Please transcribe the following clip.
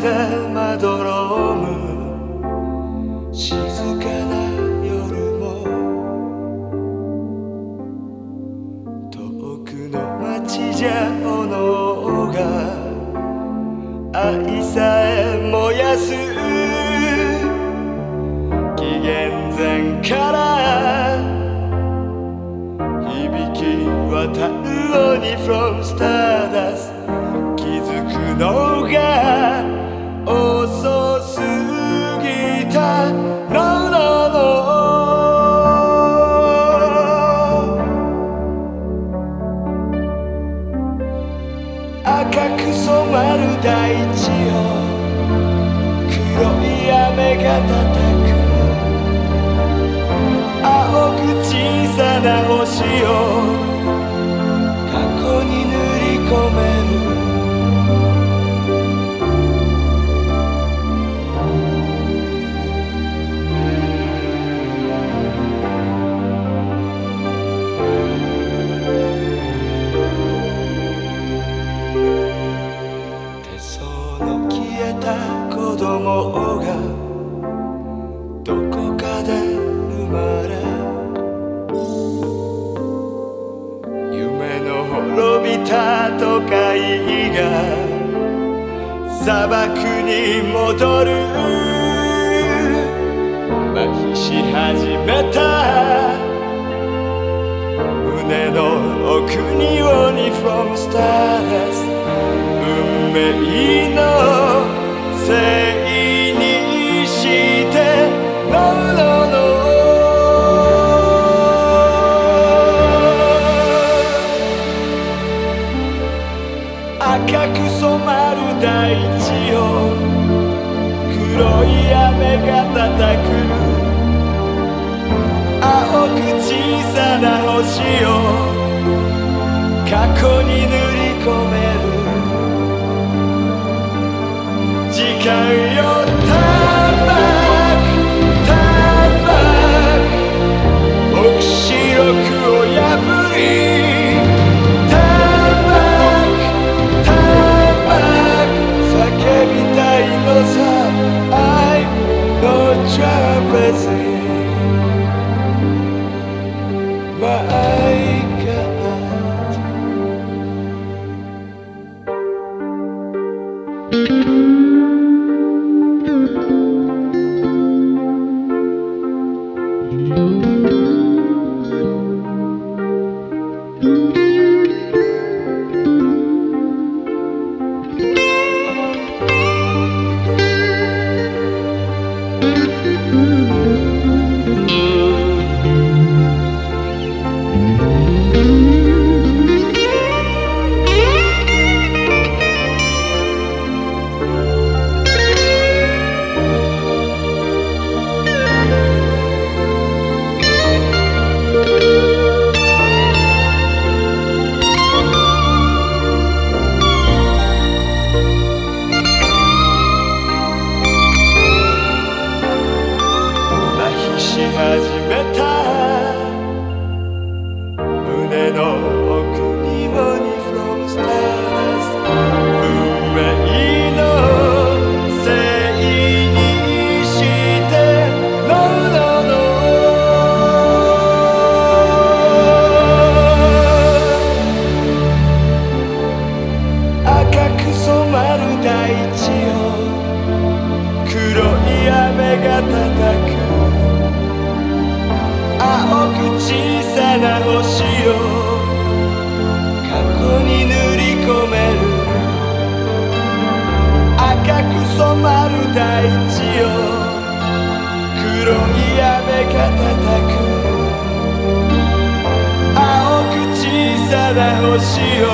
船でまどろむ。静かな夜も。遠くの街じゃ炎が。愛さえ燃やす。紀元前から。響き渡る鬼 from stardust 気づくのがる大地を黒い雨が叩く青く小さな星を供がどこかで生まれ夢の滅びた都会が砂漠に戻る。麻痺し始めた。胸の奥に鬼 from stardust 運命のせいまる大地を黒い雨が叩く。青く小さな星を過去に塗り込める。時間よ blessing な星を過去に塗り込める赤く染まる大地を黒い雨が叩く青く小さな星を